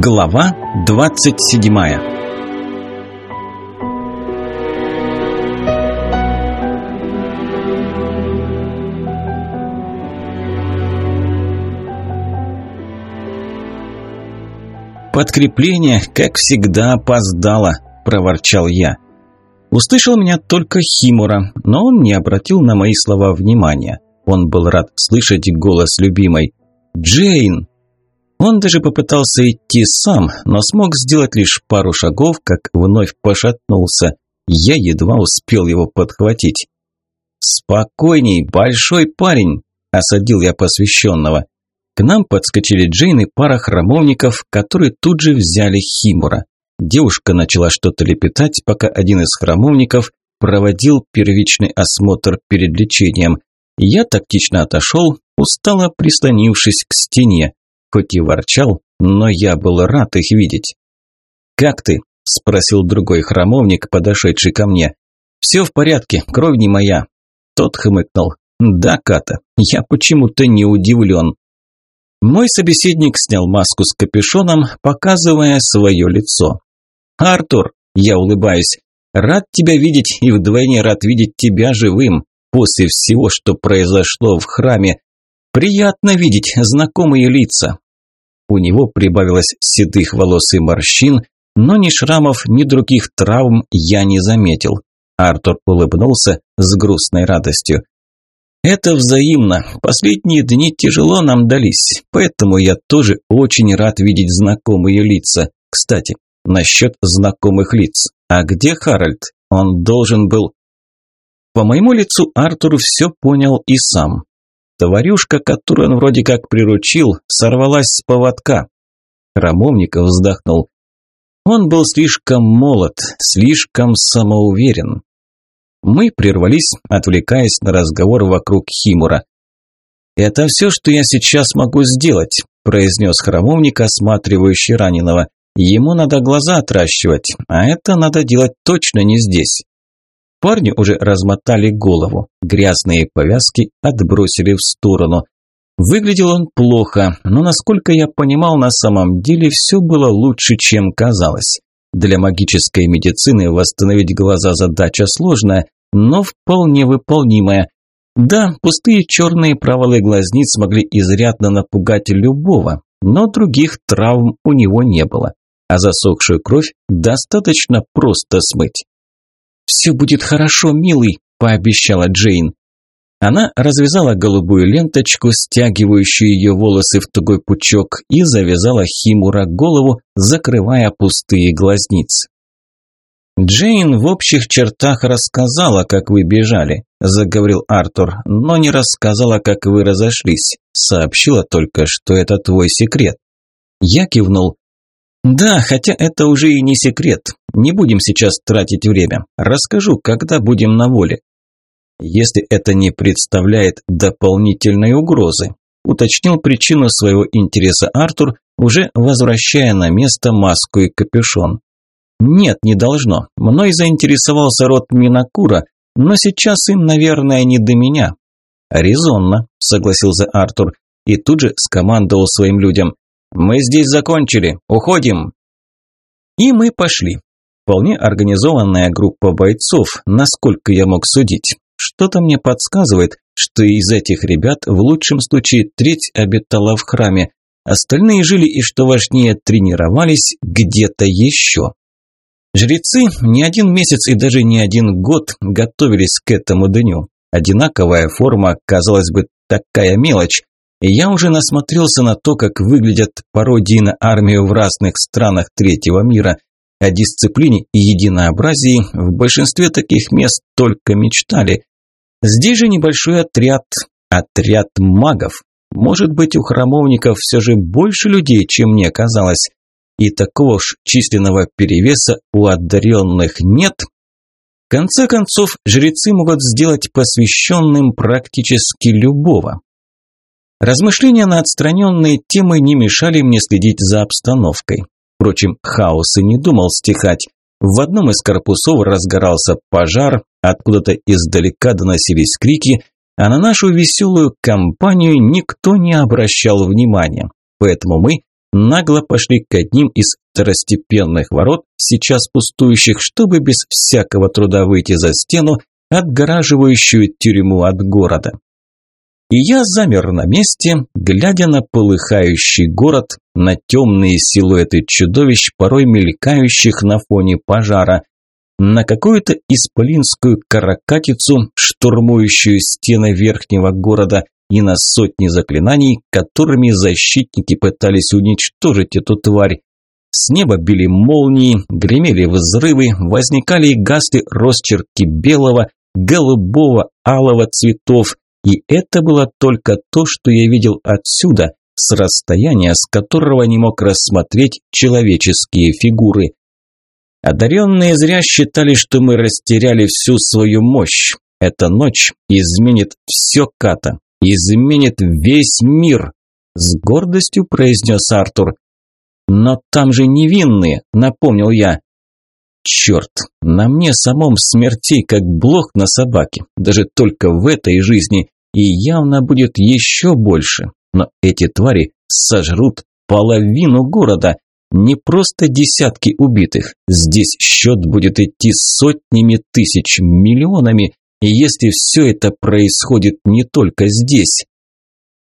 Глава 27 «Подкрепление, как всегда, опоздало», – проворчал я. Услышал меня только Химура, но он не обратил на мои слова внимания. Он был рад слышать голос любимой. «Джейн!» Он даже попытался идти сам, но смог сделать лишь пару шагов, как вновь пошатнулся. Я едва успел его подхватить. «Спокойней, большой парень!» – осадил я посвященного. К нам подскочили Джейн и пара храмовников, которые тут же взяли Химура. Девушка начала что-то лепетать, пока один из храмовников проводил первичный осмотр перед лечением. Я тактично отошел, устало прислонившись к стене. Хоть и ворчал, но я был рад их видеть. «Как ты?» – спросил другой храмовник, подошедший ко мне. «Все в порядке, кровь не моя». Тот хмыкнул. «Да, Ката, я почему-то не удивлен». Мой собеседник снял маску с капюшоном, показывая свое лицо. «Артур!» – я улыбаюсь. «Рад тебя видеть и вдвойне рад видеть тебя живым. После всего, что произошло в храме, Приятно видеть знакомые лица. У него прибавилось седых волос и морщин, но ни шрамов, ни других травм я не заметил. Артур улыбнулся с грустной радостью. Это взаимно. Последние дни тяжело нам дались, поэтому я тоже очень рад видеть знакомые лица. Кстати, насчет знакомых лиц. А где Харальд? Он должен был... По моему лицу Артур все понял и сам. Тварюшка, которую он вроде как приручил, сорвалась с поводка. Храмовников вздохнул. Он был слишком молод, слишком самоуверен. Мы прервались, отвлекаясь на разговор вокруг Химура. «Это все, что я сейчас могу сделать», – произнес храмовник, осматривающий раненого. «Ему надо глаза отращивать, а это надо делать точно не здесь». Парни уже размотали голову, грязные повязки отбросили в сторону. Выглядел он плохо, но, насколько я понимал, на самом деле все было лучше, чем казалось. Для магической медицины восстановить глаза задача сложная, но вполне выполнимая. Да, пустые черные провалы глазниц могли изрядно напугать любого, но других травм у него не было, а засохшую кровь достаточно просто смыть. «Все будет хорошо, милый», – пообещала Джейн. Она развязала голубую ленточку, стягивающую ее волосы в тугой пучок, и завязала Химура голову, закрывая пустые глазницы. «Джейн в общих чертах рассказала, как вы бежали», – заговорил Артур, – «но не рассказала, как вы разошлись. Сообщила только, что это твой секрет». Я кивнул. «Да, хотя это уже и не секрет. Не будем сейчас тратить время. Расскажу, когда будем на воле. Если это не представляет дополнительной угрозы, уточнил причину своего интереса Артур, уже возвращая на место маску и капюшон. Нет, не должно. Мной заинтересовался род Минакура, но сейчас им, наверное, не до меня. Резонно, согласился Артур и тут же скомандовал своим людям. Мы здесь закончили, уходим. И мы пошли. Вполне организованная группа бойцов, насколько я мог судить. Что-то мне подсказывает, что из этих ребят в лучшем случае треть обитала в храме, остальные жили и, что важнее, тренировались где-то еще. Жрецы не один месяц и даже не один год готовились к этому дню. Одинаковая форма, казалось бы, такая мелочь. Я уже насмотрелся на то, как выглядят пародии на армию в разных странах третьего мира – о дисциплине и единообразии в большинстве таких мест только мечтали. Здесь же небольшой отряд, отряд магов. Может быть, у храмовников все же больше людей, чем мне казалось. И такого уж численного перевеса у одаренных нет. В конце концов, жрецы могут сделать посвященным практически любого. Размышления на отстраненные темы не мешали мне следить за обстановкой. Впрочем, хаос и не думал стихать. В одном из корпусов разгорался пожар, откуда-то издалека доносились крики, а на нашу веселую компанию никто не обращал внимания. Поэтому мы нагло пошли к одним из второстепенных ворот, сейчас пустующих, чтобы без всякого труда выйти за стену, отгораживающую тюрьму от города. И я замер на месте, глядя на полыхающий город, на темные силуэты чудовищ, порой мелькающих на фоне пожара, на какую-то исполинскую каракатицу, штурмующую стены верхнего города, и на сотни заклинаний, которыми защитники пытались уничтожить эту тварь. С неба били молнии, гремели взрывы, возникали и гасли росчерки белого, голубого, алого цветов, и это было только то, что я видел отсюда, с расстояния, с которого не мог рассмотреть человеческие фигуры. Одаренные зря считали, что мы растеряли всю свою мощь. Эта ночь изменит все Ката, изменит весь мир, с гордостью произнес Артур. Но там же невинные, напомнил я. Черт, на мне самом смертей как блох на собаке, даже только в этой жизни, и явно будет еще больше. Но эти твари сожрут половину города, не просто десятки убитых. Здесь счет будет идти сотнями тысяч, миллионами, и если все это происходит не только здесь.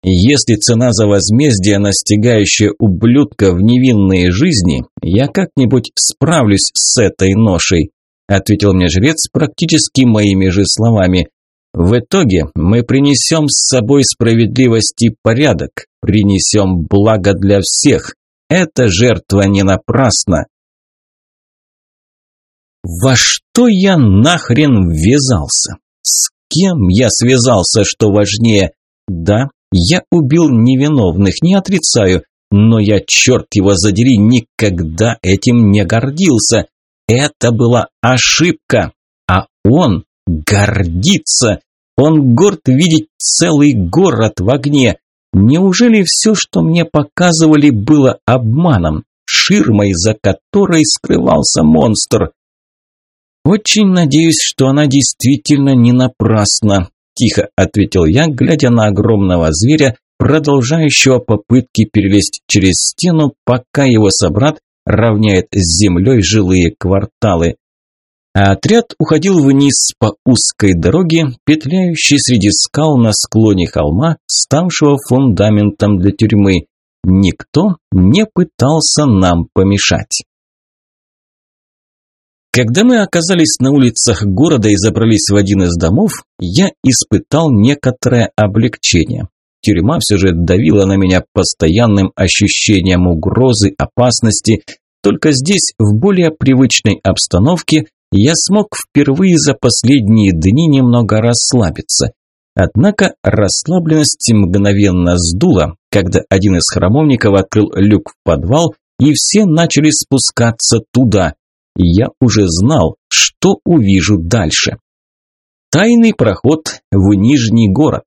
Если цена за возмездие, настигающая ублюдка в невинные жизни, я как-нибудь справлюсь с этой ношей, ответил мне жрец практически моими же словами. В итоге мы принесем с собой справедливость и порядок, принесем благо для всех. Эта жертва не напрасна. Во что я нахрен ввязался? С кем я связался, что важнее? Да, я убил невиновных, не отрицаю, но я, черт его задери, никогда этим не гордился. Это была ошибка, а он гордится. Он горд видеть целый город в огне. Неужели все, что мне показывали, было обманом, ширмой, за которой скрывался монстр? Очень надеюсь, что она действительно не напрасна, тихо ответил я, глядя на огромного зверя, продолжающего попытки перелезть через стену, пока его собрат равняет с землей жилые кварталы а отряд уходил вниз по узкой дороге, петляющей среди скал на склоне холма, ставшего фундаментом для тюрьмы. Никто не пытался нам помешать. Когда мы оказались на улицах города и забрались в один из домов, я испытал некоторое облегчение. Тюрьма все же давила на меня постоянным ощущением угрозы, опасности, только здесь, в более привычной обстановке, я смог впервые за последние дни немного расслабиться. Однако расслабленность мгновенно сдула, когда один из храмовников открыл люк в подвал, и все начали спускаться туда. Я уже знал, что увижу дальше. Тайный проход в Нижний город.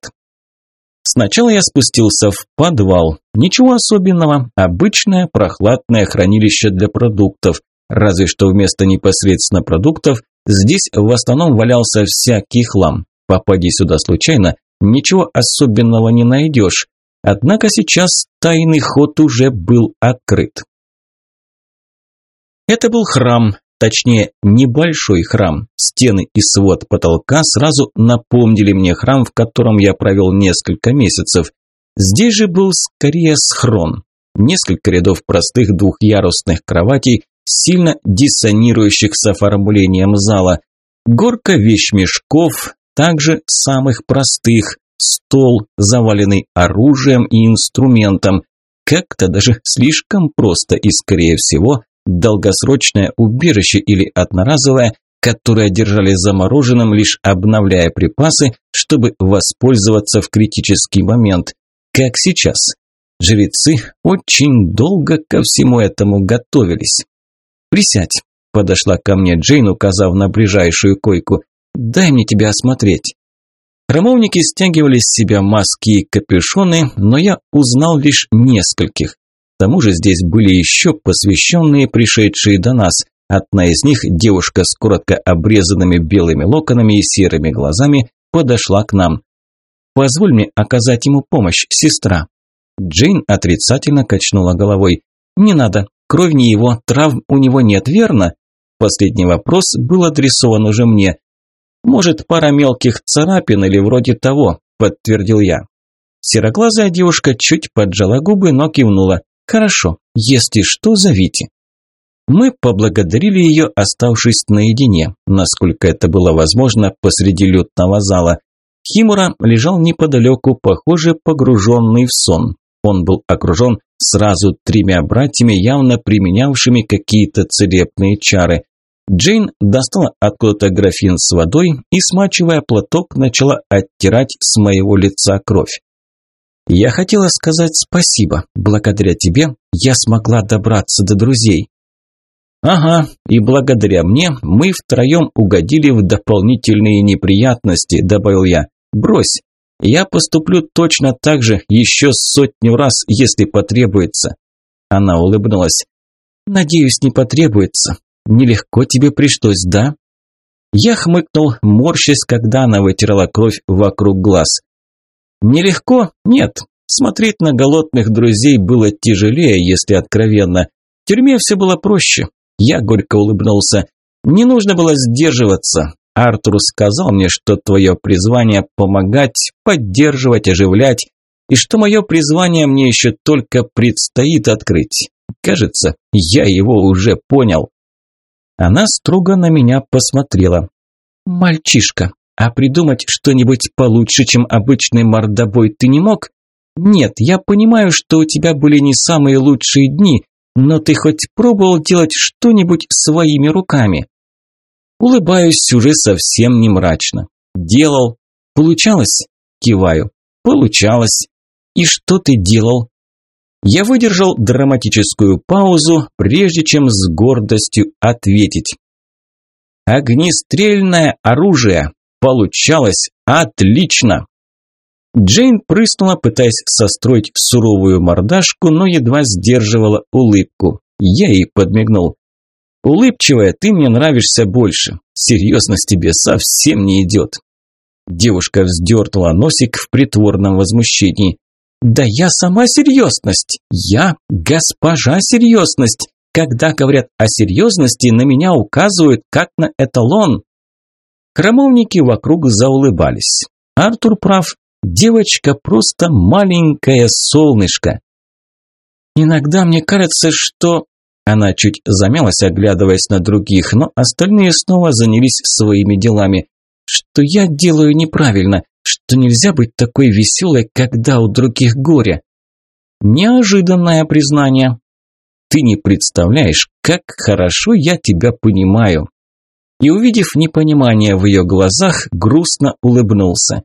Сначала я спустился в подвал. Ничего особенного, обычное прохладное хранилище для продуктов. Разве что вместо непосредственно продуктов здесь в основном валялся всякий хлам. Попади сюда случайно, ничего особенного не найдешь. Однако сейчас тайный ход уже был открыт. Это был храм, точнее небольшой храм. Стены и свод потолка сразу напомнили мне храм, в котором я провел несколько месяцев. Здесь же был скорее схрон. Несколько рядов простых двухъярусных кроватей сильно диссонирующих с оформлением зала. Горка вещмешков, также самых простых, стол, заваленный оружием и инструментом. Как-то даже слишком просто и, скорее всего, долгосрочное убежище или одноразовое, которое держали замороженным, лишь обновляя припасы, чтобы воспользоваться в критический момент. Как сейчас. Жрецы очень долго ко всему этому готовились. «Присядь», – подошла ко мне Джейн, указав на ближайшую койку. «Дай мне тебя осмотреть». Храмовники стягивали с себя маски и капюшоны, но я узнал лишь нескольких. К тому же здесь были еще посвященные, пришедшие до нас. Одна из них, девушка с коротко обрезанными белыми локонами и серыми глазами, подошла к нам. «Позволь мне оказать ему помощь, сестра». Джейн отрицательно качнула головой. Не надо, кровь не его, травм у него нет, верно? Последний вопрос был адресован уже мне. Может, пара мелких царапин или вроде того, подтвердил я. Сероглазая девушка чуть поджала губы, но кивнула. Хорошо, если что, зовите. Мы поблагодарили ее, оставшись наедине, насколько это было возможно посреди лютного зала. Химура лежал неподалеку, похоже, погруженный в сон. Он был окружен сразу тремя братьями, явно применявшими какие-то целебные чары. Джейн достала откуда-то графин с водой и, смачивая платок, начала оттирать с моего лица кровь. «Я хотела сказать спасибо. Благодаря тебе я смогла добраться до друзей». «Ага, и благодаря мне мы втроем угодили в дополнительные неприятности», – добавил я. «Брось, я поступлю точно так же еще сотню раз, если потребуется». Она улыбнулась. «Надеюсь, не потребуется. Нелегко тебе пришлось, да?» Я хмыкнул, морщась, когда она вытирала кровь вокруг глаз. «Нелегко? Нет. Смотреть на голодных друзей было тяжелее, если откровенно. В тюрьме все было проще. Я горько улыбнулся. Не нужно было сдерживаться. Артур сказал мне, что твое призвание – помогать, поддерживать, оживлять, и что мое призвание мне еще только предстоит открыть. Кажется, я его уже понял. Она строго на меня посмотрела. «Мальчишка, а придумать что-нибудь получше, чем обычный мордобой, ты не мог? Нет, я понимаю, что у тебя были не самые лучшие дни, но ты хоть пробовал делать что-нибудь своими руками?» Улыбаюсь уже совсем не мрачно. «Делал. Получалось?» Киваю. «Получалось. И что ты делал?» Я выдержал драматическую паузу, прежде чем с гордостью ответить. «Огнестрельное оружие. Получалось отлично!» Джейн прыснула, пытаясь состроить суровую мордашку, но едва сдерживала улыбку. Я ей подмигнул. «Улыбчивая, ты мне нравишься больше. Серьезность тебе совсем не идет». Девушка вздернула носик в притворном возмущении. «Да я сама серьезность! Я госпожа серьезность! Когда говорят о серьезности, на меня указывают как на эталон!» Храмовники вокруг заулыбались. Артур прав, Девочка просто маленькое солнышко. Иногда мне кажется, что... Она чуть замялась, оглядываясь на других, но остальные снова занялись своими делами. Что я делаю неправильно, что нельзя быть такой веселой, когда у других горе. Неожиданное признание. Ты не представляешь, как хорошо я тебя понимаю. И увидев непонимание в ее глазах, грустно улыбнулся.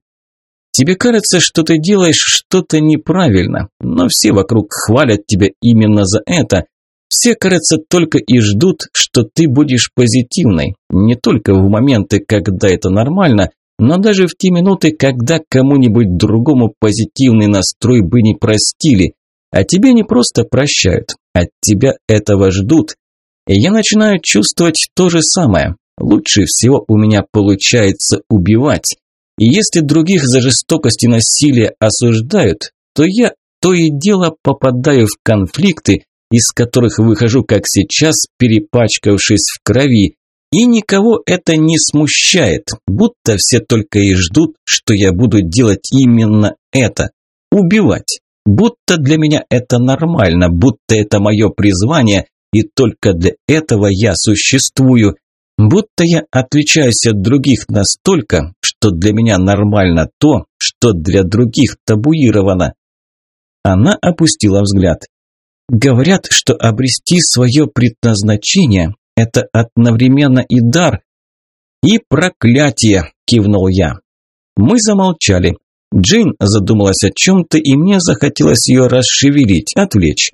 Тебе кажется, что ты делаешь что-то неправильно, но все вокруг хвалят тебя именно за это. Все, кажется, только и ждут, что ты будешь позитивной. Не только в моменты, когда это нормально, но даже в те минуты, когда кому-нибудь другому позитивный настрой бы не простили. А тебе не просто прощают, от тебя этого ждут. И я начинаю чувствовать то же самое. Лучше всего у меня получается убивать. И если других за жестокость и насилие осуждают, то я то и дело попадаю в конфликты, из которых выхожу, как сейчас, перепачкавшись в крови, и никого это не смущает, будто все только и ждут, что я буду делать именно это – убивать. Будто для меня это нормально, будто это мое призвание, и только для этого я существую. Будто я отличаюсь от других настолько, что для меня нормально то, что для других табуировано. Она опустила взгляд. Говорят, что обрести свое предназначение – это одновременно и дар, и проклятие, кивнул я. Мы замолчали. Джейн задумалась о чем-то, и мне захотелось ее расшевелить, отвлечь.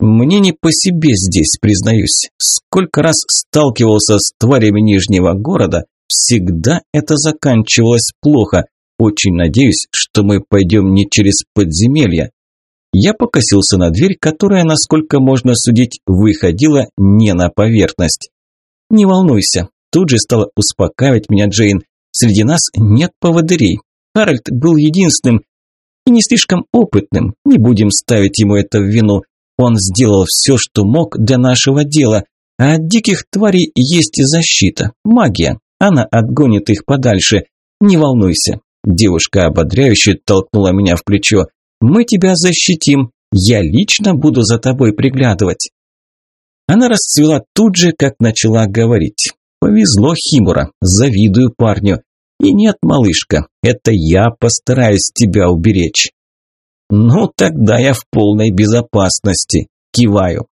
Мне не по себе здесь, признаюсь. Сколько раз сталкивался с тварями Нижнего города, всегда это заканчивалось плохо. Очень надеюсь, что мы пойдем не через подземелье. Я покосился на дверь, которая, насколько можно судить, выходила не на поверхность. «Не волнуйся», – тут же стала успокаивать меня Джейн. «Среди нас нет поводырей. Харальд был единственным и не слишком опытным, не будем ставить ему это в вину. Он сделал все, что мог для нашего дела. А от диких тварей есть и защита, магия. Она отгонит их подальше. Не волнуйся. Девушка ободряюще толкнула меня в плечо. Мы тебя защитим. Я лично буду за тобой приглядывать. Она расцвела тут же, как начала говорить. Повезло Химура, завидую парню. И нет, малышка, это я постараюсь тебя уберечь. Ну, тогда я в полной безопасности, киваю.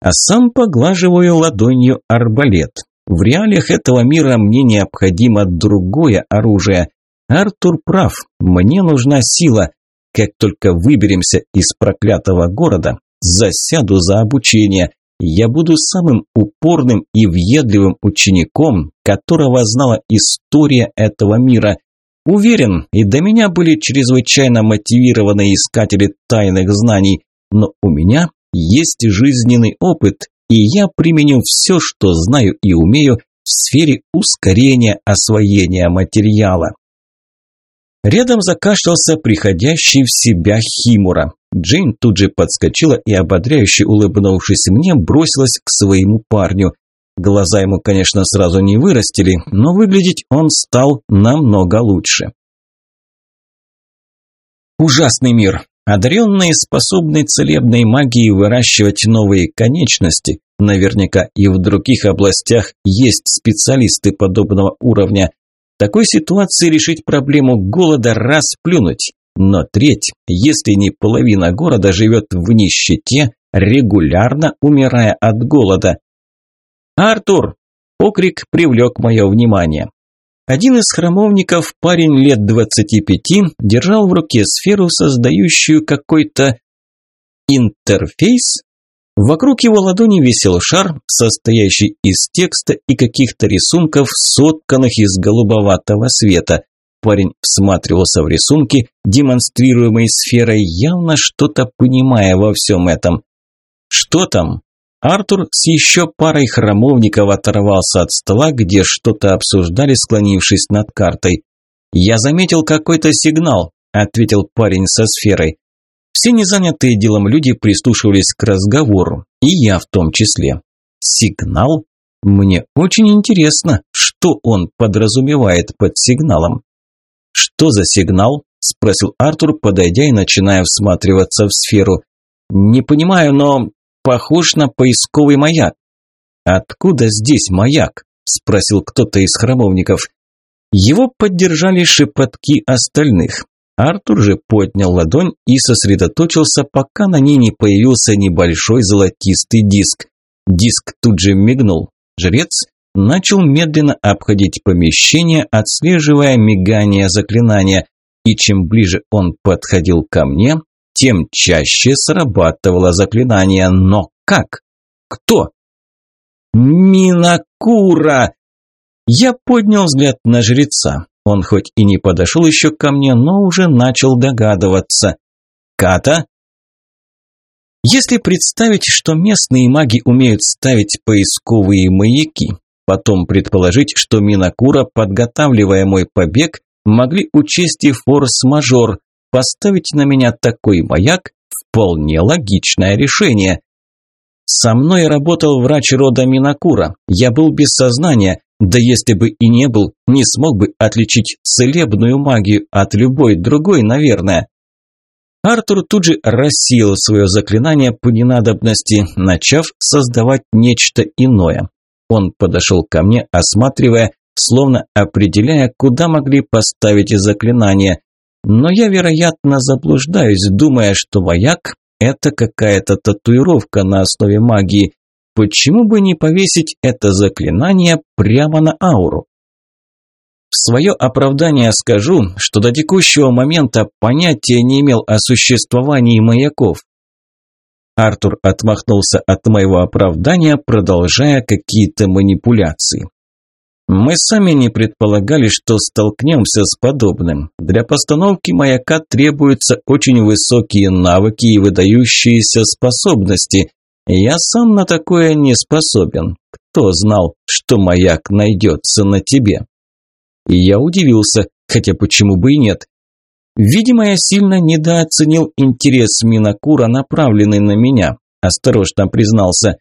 А сам поглаживаю ладонью арбалет. В реалиях этого мира мне необходимо другое оружие. Артур прав, мне нужна сила. Как только выберемся из проклятого города, засяду за обучение. Я буду самым упорным и въедливым учеником, которого знала история этого мира. Уверен, и до меня были чрезвычайно мотивированные искатели тайных знаний, но у меня есть жизненный опыт, и я применю все, что знаю и умею в сфере ускорения освоения материала. Рядом закашлялся приходящий в себя Химура. Джейн тут же подскочила и, ободряюще улыбнувшись мне, бросилась к своему парню. Глаза ему, конечно, сразу не вырастили, но выглядеть он стал намного лучше. Ужасный мир. Одаренные, способные целебной магией выращивать новые конечности. Наверняка и в других областях есть специалисты подобного уровня. В такой ситуации решить проблему голода – расплюнуть. Но треть, если не половина города, живет в нищете, регулярно умирая от голода. «Артур!» – окрик привлек мое внимание. Один из храмовников, парень лет двадцати пяти, держал в руке сферу, создающую какой-то интерфейс. Вокруг его ладони висел шар, состоящий из текста и каких-то рисунков, сотканных из голубоватого света. Парень всматривался в рисунки, демонстрируемые сферой, явно что-то понимая во всем этом. «Что там?» Артур с еще парой храмовников оторвался от стола, где что-то обсуждали, склонившись над картой. «Я заметил какой-то сигнал», – ответил парень со сферой. Все незанятые делом люди прислушивались к разговору, и я в том числе. «Сигнал? Мне очень интересно, что он подразумевает под сигналом». «Что за сигнал?» – спросил Артур, подойдя и начиная всматриваться в сферу. «Не понимаю, но похож на поисковый маяк. «Откуда здесь маяк?» – спросил кто-то из храмовников. Его поддержали шепотки остальных. Артур же поднял ладонь и сосредоточился, пока на ней не появился небольшой золотистый диск. Диск тут же мигнул. Жрец начал медленно обходить помещение, отслеживая мигание заклинания, и чем ближе он подходил ко мне, тем чаще срабатывало заклинание. Но как? Кто? Минакура! Я поднял взгляд на жреца. Он хоть и не подошел еще ко мне, но уже начал догадываться. Ката? Если представить, что местные маги умеют ставить поисковые маяки, потом предположить, что Минакура, подготавливая мой побег, могли учесть и форс-мажор, Поставить на меня такой маяк – вполне логичное решение. Со мной работал врач рода Минакура. Я был без сознания, да если бы и не был, не смог бы отличить целебную магию от любой другой, наверное. Артур тут же рассеял свое заклинание по ненадобности, начав создавать нечто иное. Он подошел ко мне, осматривая, словно определяя, куда могли поставить заклинание. Но я, вероятно, заблуждаюсь, думая, что маяк – это какая-то татуировка на основе магии. Почему бы не повесить это заклинание прямо на ауру? В свое оправдание скажу, что до текущего момента понятия не имел о существовании маяков. Артур отмахнулся от моего оправдания, продолжая какие-то манипуляции. Мы сами не предполагали, что столкнемся с подобным. Для постановки маяка требуются очень высокие навыки и выдающиеся способности. Я сам на такое не способен. Кто знал, что маяк найдется на тебе? И я удивился, хотя почему бы и нет. Видимо, я сильно недооценил интерес Минакура, направленный на меня, осторожно признался.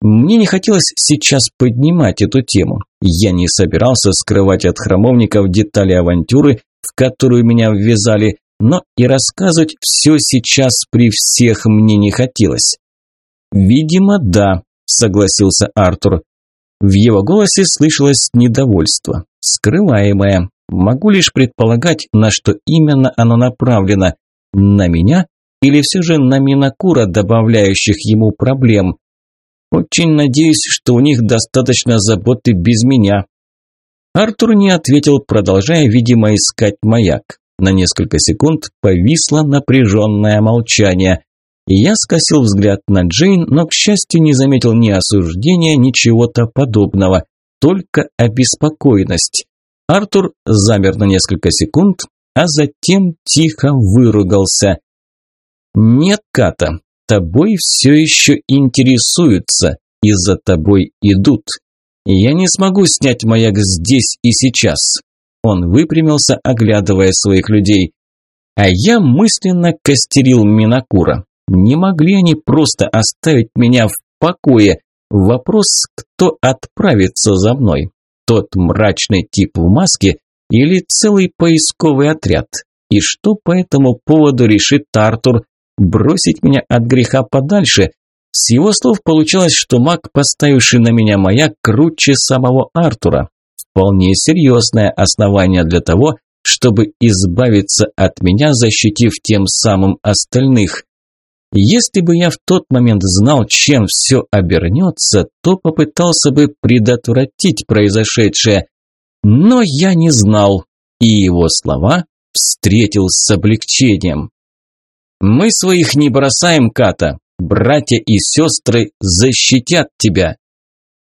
Мне не хотелось сейчас поднимать эту тему. Я не собирался скрывать от храмовников детали авантюры, в которую меня ввязали, но и рассказывать все сейчас при всех мне не хотелось. «Видимо, да», – согласился Артур. В его голосе слышалось недовольство, скрываемое. Могу лишь предполагать, на что именно оно направлено. На меня или все же на Минакура, добавляющих ему проблем. Очень надеюсь, что у них достаточно заботы без меня. Артур не ответил, продолжая, видимо, искать маяк. На несколько секунд повисло напряженное молчание. Я скосил взгляд на Джейн, но, к счастью, не заметил ни осуждения, ни чего-то подобного, только обеспокоенность. Артур замер на несколько секунд, а затем тихо выругался. «Нет, Ката, тобой все еще интересуются и за тобой идут. Я не смогу снять маяк здесь и сейчас». Он выпрямился, оглядывая своих людей. А я мысленно костерил Минакура. Не могли они просто оставить меня в покое. Вопрос, кто отправится за мной тот мрачный тип в маске или целый поисковый отряд? И что по этому поводу решит Артур? Бросить меня от греха подальше? С его слов получалось, что маг, поставивший на меня маяк, круче самого Артура. Вполне серьезное основание для того, чтобы избавиться от меня, защитив тем самым остальных. Если бы я в тот момент знал, чем все обернется, то попытался бы предотвратить произошедшее. Но я не знал, и его слова встретил с облегчением. «Мы своих не бросаем, Ката. Братья и сестры защитят тебя».